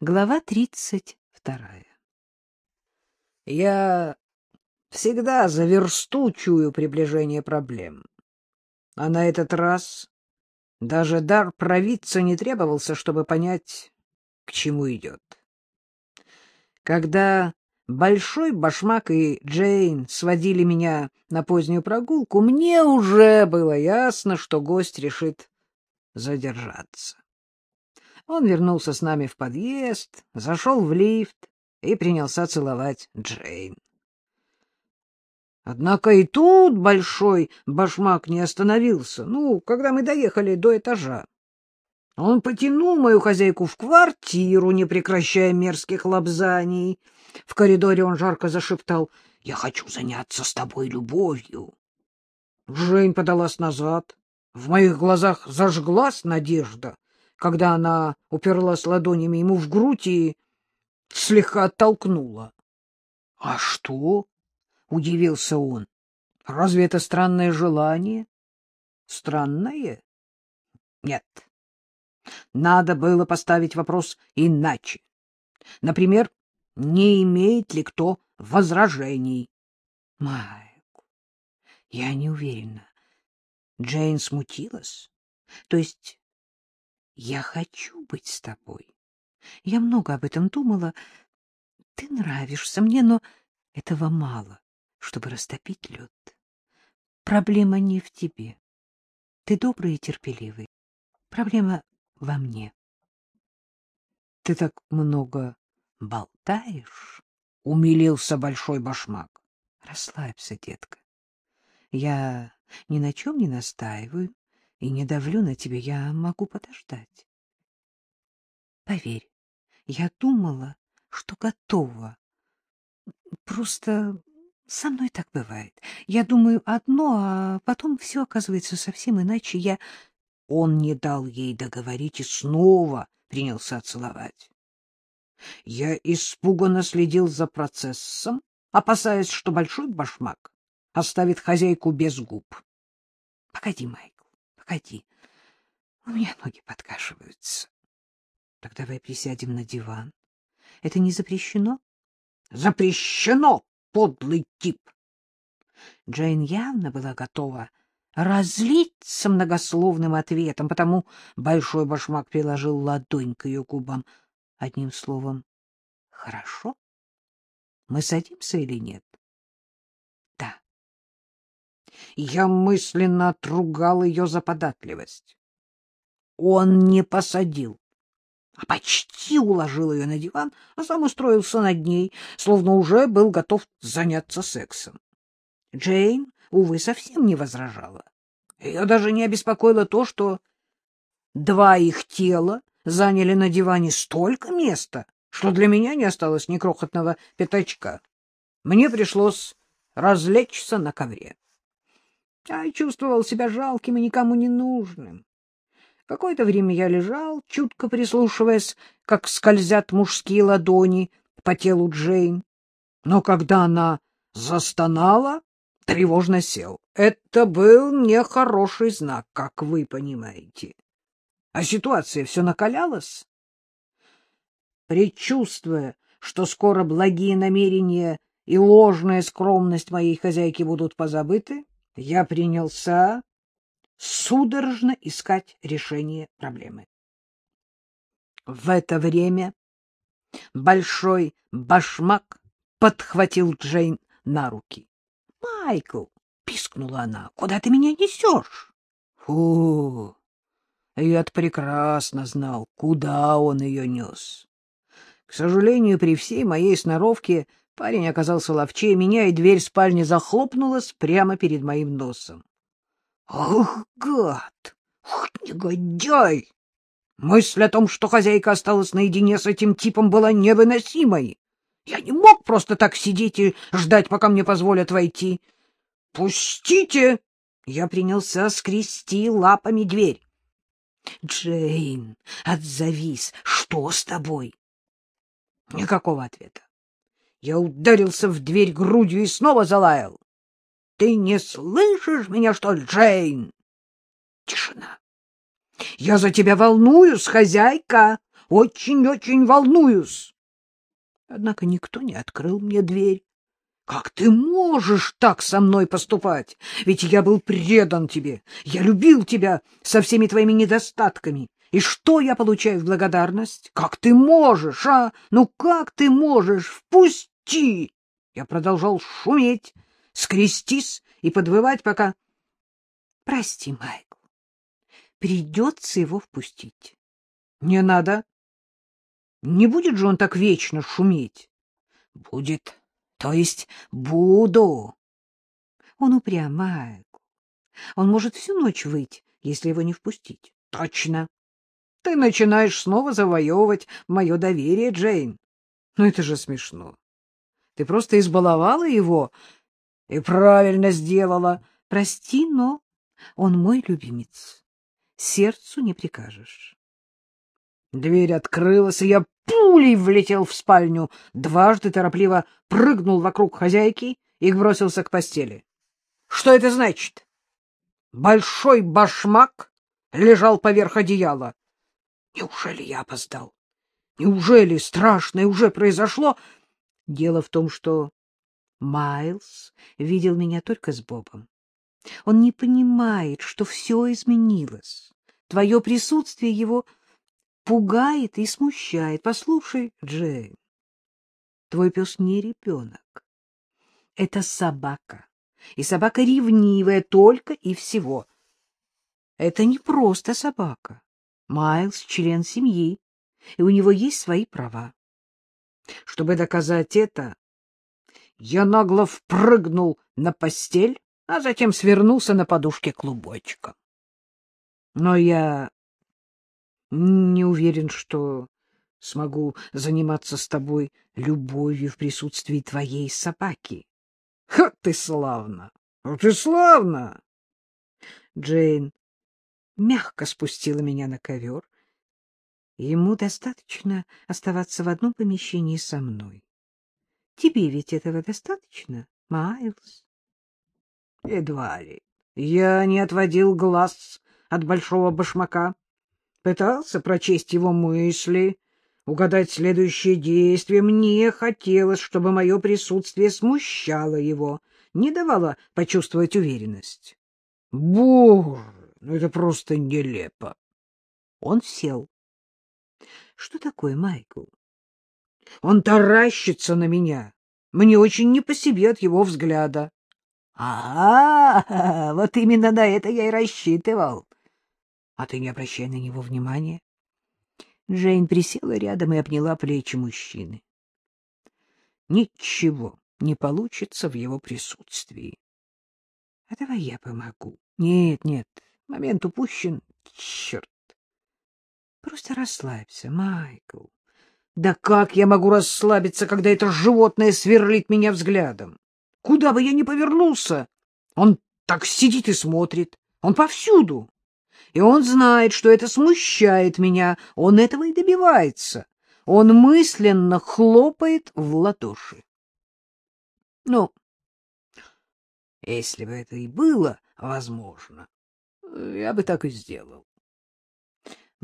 Глава тридцать вторая. Я всегда за версту чую приближение проблем. А на этот раз даже дар провидца не требовался, чтобы понять, к чему идет. Когда Большой Башмак и Джейн сводили меня на позднюю прогулку, мне уже было ясно, что гость решит задержаться. Он вернулся с нами в подъезд, зашел в лифт и принялся целовать Джейн. Однако и тут большой башмак не остановился, ну, когда мы доехали до этажа. Он потянул мою хозяйку в квартиру, не прекращая мерзких лобзаний. В коридоре он жарко зашептал «Я хочу заняться с тобой любовью». Жень подалась назад. В моих глазах зажглась надежда когда она уперлась ладонями ему в грудь и слегка оттолкнула. — А что? — удивился он. — Разве это странное желание? — Странное? Нет. Надо было поставить вопрос иначе. Например, не имеет ли кто возражений? — Майкл, я не уверена. Джейн смутилась. То есть я хочу быть с тобой. Я много об этом думала. Ты нравишься мне, но этого мало, чтобы растопить лед. Проблема не в тебе. Ты добрый и терпеливый. Проблема во мне. Ты так много болтаешь, — умилился большой башмак. Расслабься, детка. Я ни на чем не настаиваю и не давлю на тебя, я могу подождать. Поверь, я думала, что готова. Просто со мной так бывает. Я думаю одно, а потом все оказывается совсем иначе. Я... Он не дал ей договорить и снова принялся целовать. Я испуганно следил за процессом, опасаясь, что большой башмак оставит хозяйку без губ. — Погоди, Майк. Погоди, у меня ноги подкашиваются. Так давай присядем на диван. Это не запрещено? Запрещено, подлый тип! Джейн явно была готова разлиться многословным ответом, потому большой башмак приложил ладонь к ее губам. Одним словом, хорошо? Мы садимся или нет? Я мысленно отругал ее за податливость. Он не посадил, а почти уложил ее на диван, а сам устроился над ней, словно уже был готов заняться сексом. Джейн, увы, совсем не возражала. Ее даже не обеспокоило то, что два их тела заняли на диване столько места, что для меня не осталось ни крохотного пятачка. Мне пришлось развлечься на ковре. Я чувствовал себя жалким и никому не нужным. Какое-то время я лежал, чутко прислушиваясь, как скользят мужские ладони по телу Джейн. Но когда она застонала, тревожно сел. Это был нехороший знак, как вы понимаете. А ситуация все накалялась. Предчувствуя, что скоро благие намерения и ложная скромность моей хозяйки будут позабыты, я принялся судорожно искать решение проблемы. В это время большой башмак подхватил Джейн на руки. — Майкл! — пискнула она. — Куда ты меня несешь? — Фу! Я-то прекрасно знал, куда он ее нес. К сожалению, при всей моей сноровке Парень оказался ловчее меня, и дверь спальни захлопнулась прямо перед моим носом. «Ох, гад! Ох, негодяй!» Мысль о том, что хозяйка осталась наедине с этим типом, была невыносимой. Я не мог просто так сидеть и ждать, пока мне позволят войти. «Пустите!» Я принялся скрести лапами дверь. «Джейн, отзовись! Что с тобой?» Никакого ответа. Я ударился в дверь грудью и снова залаял. — Ты не слышишь меня, что ли, Джейн? Тишина. — Я за тебя волнуюсь, хозяйка. очень-очень волнуюсь. Однако никто не открыл мне дверь. Как ты можешь так со мной поступать? Ведь я был предан тебе, я любил тебя со всеми твоими недостатками. И что я получаю в благодарность? Как ты можешь, а? Ну как ты можешь? Впусти! Я продолжал шуметь, скрестись и подвывать, пока... Прости, Майкл, придется его впустить. Не надо. Не будет же он так вечно шуметь? Будет. То есть буду. Он упрям, Майкл. Он может всю ночь выть, если его не впустить. Точно. Ты начинаешь снова завоевывать мое доверие, Джейн. Ну, это же смешно. Ты просто избаловала его и правильно сделала. Прости, но он мой любимец. Сердцу не прикажешь. Дверь открылась, и я пулей влетел в спальню, дважды торопливо прыгнул вокруг хозяйки и бросился к постели. Что это значит? Большой башмак лежал поверх одеяла. Неужели я опоздал? Неужели страшное уже произошло? Дело в том, что Майлз видел меня только с Бобом. Он не понимает, что все изменилось. Твое присутствие его пугает и смущает. Послушай, Джейн, твой пес не ребенок. Это собака. И собака ревнивая только и всего. Это не просто собака. Майлз — член семьи, и у него есть свои права. Чтобы доказать это, я нагло впрыгнул на постель, а затем свернулся на подушке клубочком. Но я не уверен, что смогу заниматься с тобой любовью в присутствии твоей собаки. Ха, ты славно! Ты славно! Джейн мягко спустила меня на ковер. Ему достаточно оставаться в одном помещении со мной. Тебе ведь этого достаточно, Майлз? Едва ли. Я не отводил глаз от большого башмака пытался прочесть его мысли, угадать следующее действие. Мне хотелось, чтобы мое присутствие смущало его, не давало почувствовать уверенность. Боже, ну это просто нелепо. Он сел. Что такое, Майкл? Он таращится на меня. Мне очень не по себе от его взгляда. — А, вот именно на это я и рассчитывал. А ты не обращай на него внимания. Джейн присела рядом и обняла плечи мужчины. Ничего не получится в его присутствии. А давай я помогу. Нет, нет, момент упущен. Черт. Просто расслабься, Майкл. Да как я могу расслабиться, когда это животное сверлит меня взглядом? Куда бы я ни повернулся, он так сидит и смотрит. Он повсюду и он знает, что это смущает меня, он этого и добивается. Он мысленно хлопает в ладоши. Ну, если бы это и было возможно, я бы так и сделал.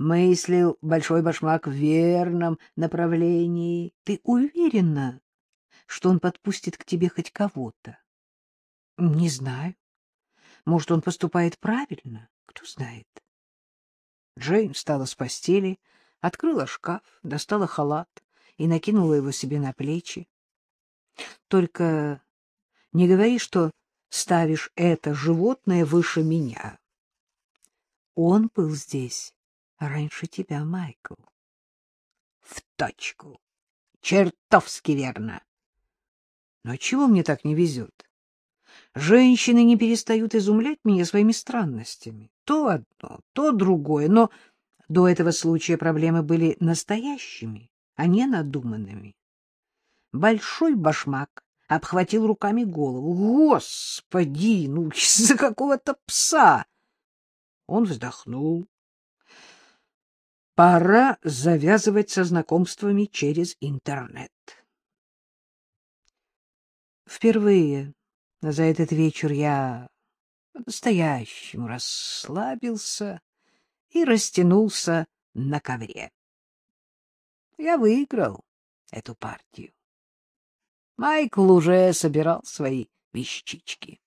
Мыслил большой башмак в верном направлении. Ты уверена, что он подпустит к тебе хоть кого-то? Не знаю. Может, он поступает правильно? Кто знает. Джейн встала с постели, открыла шкаф, достала халат и накинула его себе на плечи. — Только не говори, что ставишь это животное выше меня. Он был здесь раньше тебя, Майкл. — В точку. Чертовски верно. Но чего мне так не везет? Женщины не перестают изумлять меня своими странностями. То одно, то другое, но до этого случая проблемы были настоящими, а не надуманными. Большой башмак обхватил руками голову. Господи, ну из-за какого-то пса! Он вздохнул. Пора завязывать со знакомствами через интернет. Впервые за этот вечер я по-настоящему расслабился и растянулся на ковре. Я выиграл эту партию. Майкл уже собирал свои вещички.